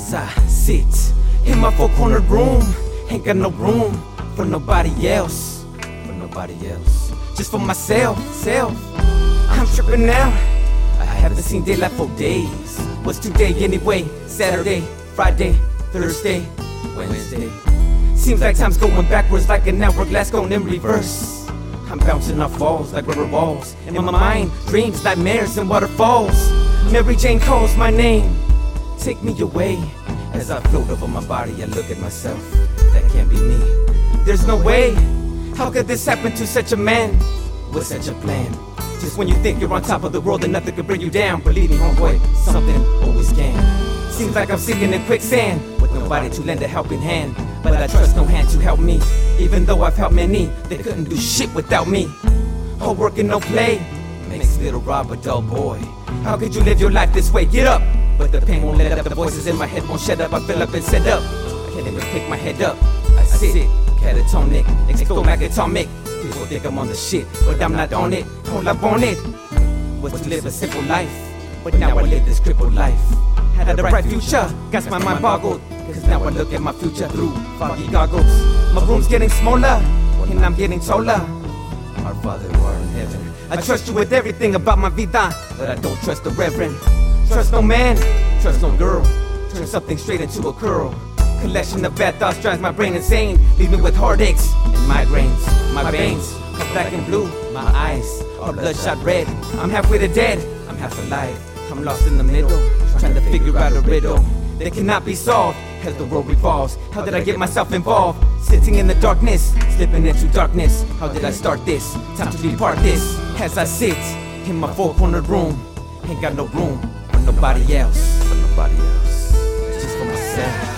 as I sit in my four cornered room. Ain't got no room for nobody else, for nobody else, just for myself, self. I'm tripping out. I haven't seen daylight for days. What's today anyway? Saturday, Friday, Thursday, Wednesday. Seems like time's going backwards, like an hourglass going in reverse. I'm bouncing off walls like rubber balls. And in my mind, dreams, nightmares, and waterfalls. Mary Jane calls my name. Take me away. As I float over my body, I look at myself. That can't be me. There's no way. How could this happen to such a man with such a plan? Just when you think you're on top of the world and nothing can bring you down, believe me, homeboy, something always can. Seems like I'm sinking in quicksand with nobody to lend a helping hand. But I trust no hand to help me, even though I've helped many. They couldn't do shit without me. All work and no play makes little Rob a dull boy. How could you live your life this way? Get up! But the pain won't let up, the voices in my head won't shut up. I fill up and set up. I can't even pick my head up. I sit, catatonic, explode like atomic. People think I'm on the shit, but I'm not on it. Hold up on it. Was to live a simple life, but now I live this crippled life. Had a bright future, got my mind boggled. Cause now I look at my future through foggy goggles. My room's getting smaller, and I'm getting taller. Our Father who art in heaven. I trust you with everything about my vida, but I don't trust the Reverend. Trust no man, trust no girl. Turn something straight into a curl. Collection of bad thoughts drives my brain insane. Leave me with heartaches and migraines. My veins are black and blue. My eyes are bloodshot red. I'm halfway to dead. I'm half alive. I'm lost in the middle, trying to figure out a riddle that cannot be solved as the world revolves. How did I get myself involved? Sitting in the darkness, slipping into darkness. How did I start this? Time to depart this as I sit in my four cornered room. Ain't got no room nobody else, for nobody else, just for myself.